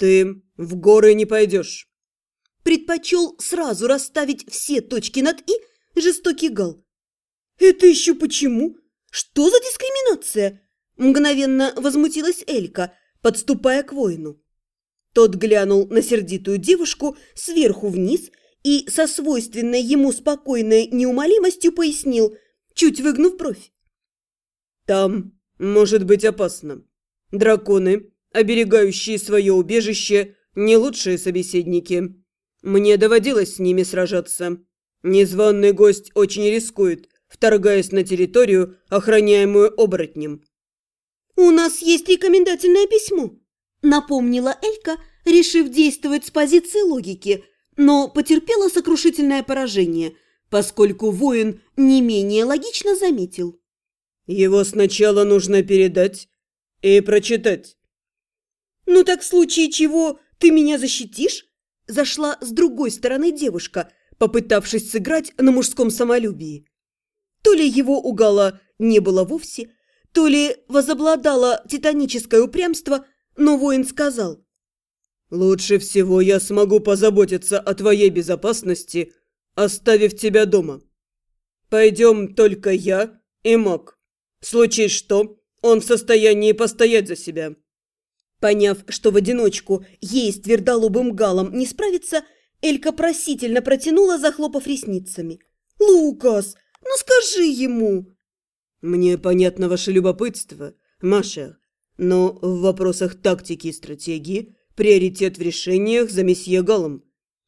«Ты в горы не пойдешь». Предпочел сразу расставить все точки над «и» жестокий гал. «Это еще почему? Что за дискриминация?» Мгновенно возмутилась Элька, подступая к воину. Тот глянул на сердитую девушку сверху вниз и со свойственной ему спокойной неумолимостью пояснил, чуть выгнув бровь. «Там может быть опасно. Драконы, оберегающие свое убежище, не лучшие собеседники. Мне доводилось с ними сражаться. Незваный гость очень рискует, вторгаясь на территорию, охраняемую оборотнем». «У нас есть рекомендательное письмо», – напомнила Элька, решив действовать с позиции логики, но потерпела сокрушительное поражение, поскольку воин не менее логично заметил. «Его сначала нужно передать и прочитать». «Ну так в случае чего ты меня защитишь?» Зашла с другой стороны девушка, попытавшись сыграть на мужском самолюбии. То ли его угала не было вовсе, то ли возобладало титаническое упрямство, но воин сказал. «Лучше всего я смогу позаботиться о твоей безопасности, оставив тебя дома. Пойдем только я и маг. Случись что, он в состоянии постоять за себя». Поняв, что в одиночку ей с твердолобым галом не справиться, Элька просительно протянула, захлопав ресницами. «Лукас, ну скажи ему!» «Мне понятно ваше любопытство, Маша, но в вопросах тактики и стратегии приоритет в решениях за месье Галом».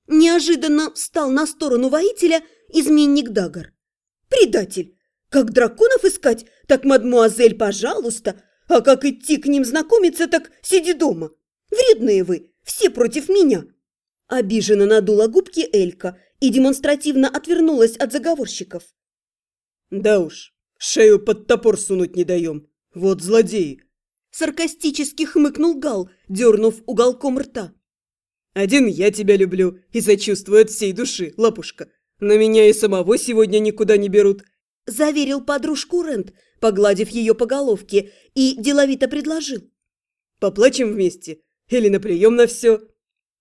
Неожиданно встал на сторону воителя изменник Дагар. «Предатель! Как драконов искать, так, мадмуазель, пожалуйста, а как идти к ним знакомиться, так сиди дома. Вредные вы, все против меня!» Обиженно надула губки Элька и демонстративно отвернулась от заговорщиков. «Да уж, Шею под топор сунуть не даем. Вот злодеи!» Саркастически хмыкнул Гал, дернув уголком рта. «Один я тебя люблю и сочувствую от всей души, лапушка. Но меня и самого сегодня никуда не берут», – заверил подружку Рент, погладив ее по головке, и деловито предложил. «Поплачем вместе? Или наплюем на все?»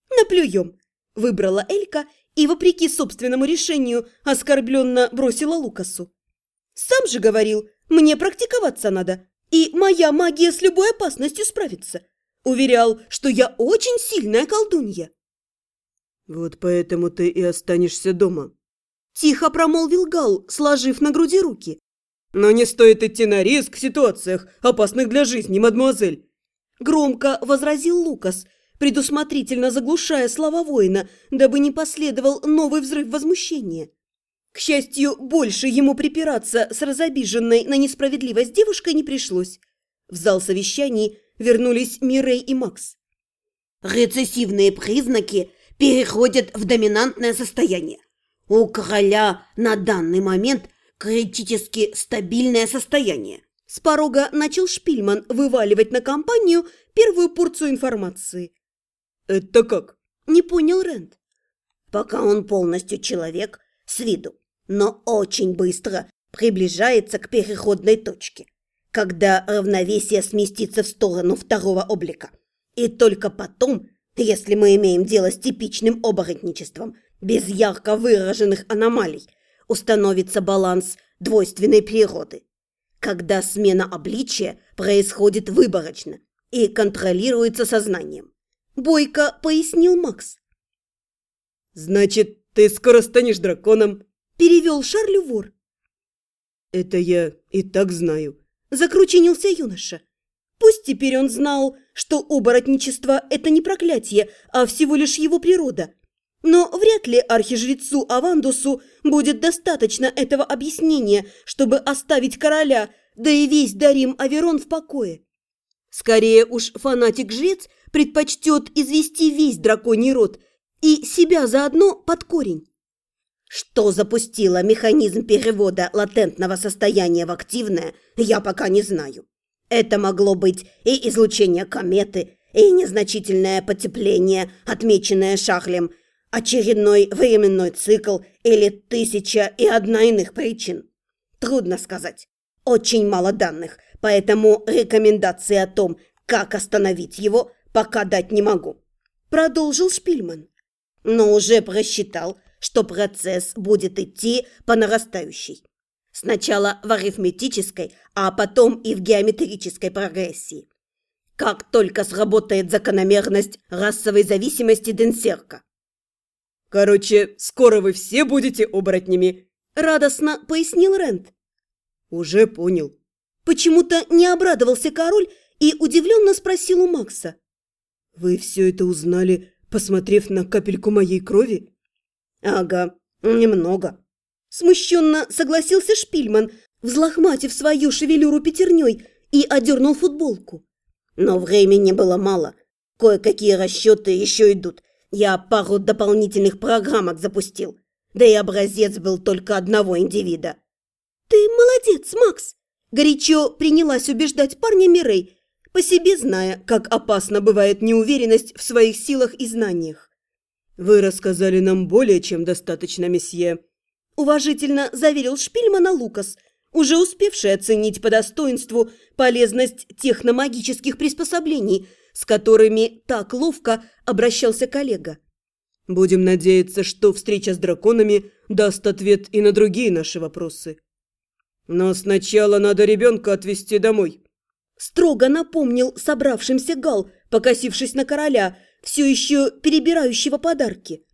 «Наплюем», – выбрала Элька и, вопреки собственному решению, оскорбленно бросила Лукасу. Сам же говорил, мне практиковаться надо, и моя магия с любой опасностью справится. Уверял, что я очень сильная колдунья. Вот поэтому ты и останешься дома. Тихо промолвил Гал, сложив на груди руки. Но не стоит идти на риск в ситуациях, опасных для жизни, мадемуазель. Громко возразил Лукас, предусмотрительно заглушая слова воина, дабы не последовал новый взрыв возмущения. К счастью, больше ему припираться с разобиженной на несправедливость девушкой не пришлось. В зал совещаний вернулись Мирей и Макс. Рецессивные признаки переходят в доминантное состояние. У короля на данный момент критически стабильное состояние. С порога начал Шпильман вываливать на компанию первую порцию информации. «Это как?» – не понял Рент. «Пока он полностью человек, с виду но очень быстро приближается к переходной точке, когда равновесие сместится в сторону второго облика. И только потом, если мы имеем дело с типичным оборотничеством, без ярко выраженных аномалий, установится баланс двойственной природы, когда смена обличия происходит выборочно и контролируется сознанием. Бойко пояснил Макс. «Значит, ты скоро станешь драконом?» перевел Шарлю вор. «Это я и так знаю», – закрученился юноша. Пусть теперь он знал, что оборотничество – это не проклятие, а всего лишь его природа. Но вряд ли архижрецу Авандусу будет достаточно этого объяснения, чтобы оставить короля, да и весь Дарим Аверон в покое. Скорее уж фанатик-жрец предпочтет извести весь драконий род и себя заодно под корень. Что запустило механизм перевода латентного состояния в активное, я пока не знаю. Это могло быть и излучение кометы, и незначительное потепление, отмеченное Шахлем, очередной временной цикл или тысяча и одна иных причин. Трудно сказать. Очень мало данных, поэтому рекомендации о том, как остановить его, пока дать не могу. продолжил Шпильман. Но уже просчитал, что процесс будет идти по нарастающей. Сначала в арифметической, а потом и в геометрической прогрессии. Как только сработает закономерность расовой зависимости Денсерка. Короче, скоро вы все будете оборотнями, радостно пояснил Рент. Уже понял. Почему-то не обрадовался король и удивленно спросил у Макса. «Вы все это узнали, посмотрев на капельку моей крови?» «Ага, немного». Смущенно согласился Шпильман, взлохматив свою шевелюру пятерней и одернул футболку. «Но времени было мало. Кое-какие расчеты еще идут. Я пару дополнительных программок запустил. Да и образец был только одного индивида». «Ты молодец, Макс!» Горячо принялась убеждать парня Мирей, по себе зная, как опасно бывает неуверенность в своих силах и знаниях. «Вы рассказали нам более чем достаточно, месье», – уважительно заверил Шпильмана Лукас, уже успевший оценить по достоинству полезность техномагических приспособлений, с которыми так ловко обращался коллега. «Будем надеяться, что встреча с драконами даст ответ и на другие наши вопросы». «Но сначала надо ребенка отвезти домой», – строго напомнил собравшимся Гал, покосившись на короля, все еще перебирающего подарки.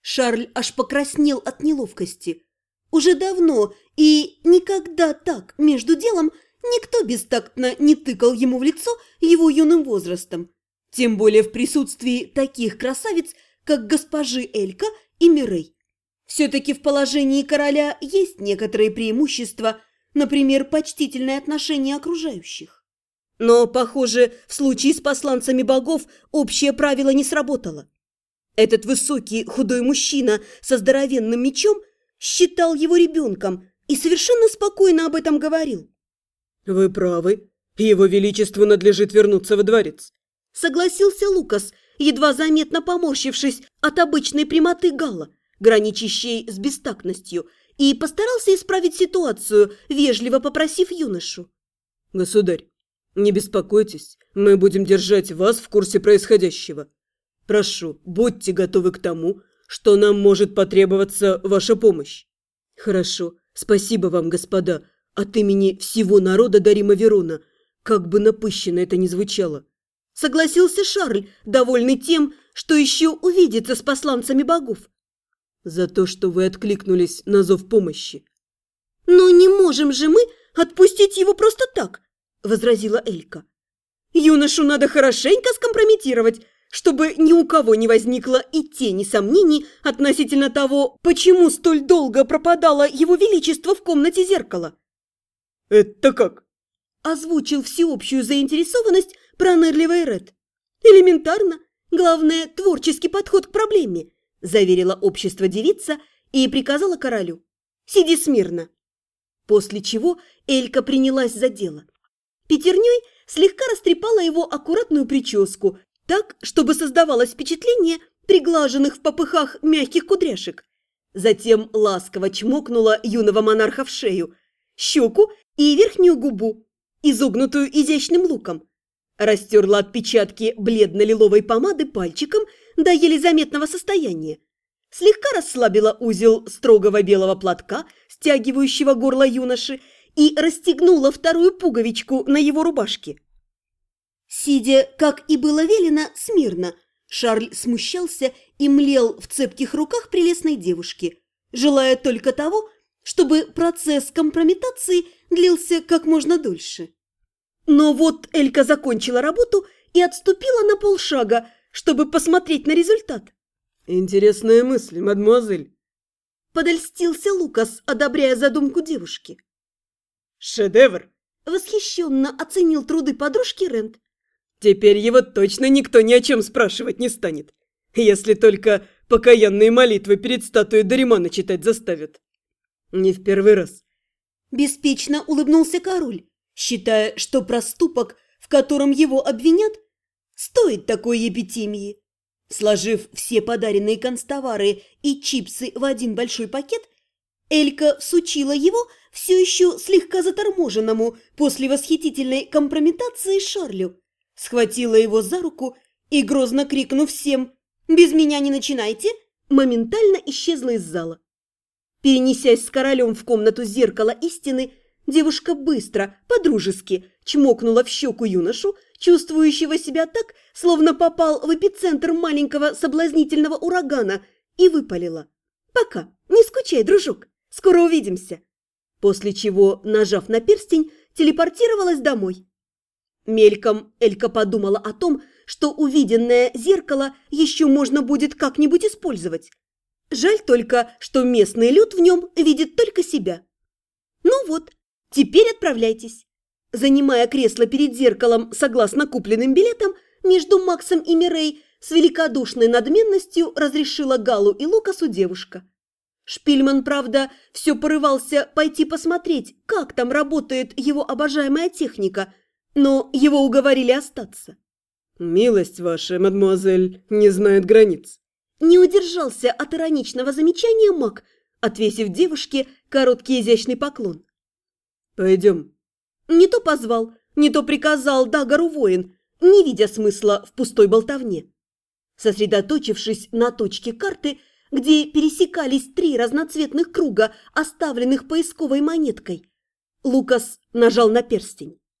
Шарль аж покраснел от неловкости. Уже давно и никогда так между делом никто бестактно не тыкал ему в лицо его юным возрастом. Тем более в присутствии таких красавиц, как госпожи Элька и Мирей. Все-таки в положении короля есть некоторые преимущества, например, почтительное отношение окружающих. Но, похоже, в случае с посланцами богов общее правило не сработало. Этот высокий худой мужчина со здоровенным мечом считал его ребенком и совершенно спокойно об этом говорил. «Вы правы. Его Величеству надлежит вернуться во дворец», — согласился Лукас, едва заметно поморщившись от обычной прямоты Гала граничащей с бестактностью, и постарался исправить ситуацию, вежливо попросив юношу. «Государь, не беспокойтесь, мы будем держать вас в курсе происходящего. Прошу, будьте готовы к тому, что нам может потребоваться ваша помощь». «Хорошо, спасибо вам, господа, от имени всего народа Дарима Верона, как бы напыщенно это ни звучало». Согласился Шарль, довольный тем, что еще увидится с посланцами богов за то, что вы откликнулись на зов помощи. «Но не можем же мы отпустить его просто так!» – возразила Элька. «Юношу надо хорошенько скомпрометировать, чтобы ни у кого не возникло и тени сомнений относительно того, почему столь долго пропадало его величество в комнате зеркала». «Это как?» – озвучил всеобщую заинтересованность пронырливый Ред. «Элементарно. Главное – творческий подход к проблеме заверила общество девица и приказала королю. «Сиди смирно». После чего Элька принялась за дело. Пятерней слегка растрепала его аккуратную прическу, так, чтобы создавалось впечатление приглаженных в попыхах мягких кудряшек. Затем ласково чмокнула юного монарха в шею, щеку и верхнюю губу, изогнутую изящным луком. Растерла отпечатки бледно-лиловой помады пальчиком до еле заметного состояния. Слегка расслабила узел строгого белого платка, стягивающего горло юноши, и расстегнула вторую пуговичку на его рубашке. Сидя, как и было велено, смирно, Шарль смущался и млел в цепких руках прелестной девушки, желая только того, чтобы процесс компрометации длился как можно дольше. Но вот Элька закончила работу и отступила на полшага, чтобы посмотреть на результат. «Интересная мысль, мадемуазель!» Подольстился Лукас, одобряя задумку девушки. «Шедевр!» Восхищенно оценил труды подружки Рент. «Теперь его точно никто ни о чем спрашивать не станет, если только покаянные молитвы перед статуей Даримана читать заставят. Не в первый раз». Беспечно улыбнулся король, считая, что проступок, в котором его обвинят, Стоит такой эпитемии. Сложив все подаренные констовары и чипсы в один большой пакет, Элька всучила его все еще слегка заторможенному после восхитительной компрометации Шарлю, схватила его за руку и, грозно крикнув всем «Без меня не начинайте!», моментально исчезла из зала. Перенесясь с королем в комнату зеркала истины, девушка быстро, подружески, чмокнула в щеку юношу, чувствующего себя так, словно попал в эпицентр маленького соблазнительного урагана, и выпалила. «Пока, не скучай, дружок, скоро увидимся!» После чего, нажав на перстень, телепортировалась домой. Мельком Элька подумала о том, что увиденное зеркало еще можно будет как-нибудь использовать. Жаль только, что местный люд в нем видит только себя. Ну вот, теперь отправляйтесь. Занимая кресло перед зеркалом согласно купленным билетам, между Максом и Мирей с великодушной надменностью разрешила Галу и Лукасу девушка. Шпильман, правда, все порывался пойти посмотреть, как там работает его обожаемая техника, но его уговорили остаться. «Милость ваша, мадемуазель, не знает границ». Не удержался от ироничного замечания маг, отвесив девушке короткий изящный поклон. «Пойдем». Не то позвал, не то приказал Дагору воин, не видя смысла в пустой болтовне. Сосредоточившись на точке карты, где пересекались три разноцветных круга, оставленных поисковой монеткой, Лукас нажал на перстень.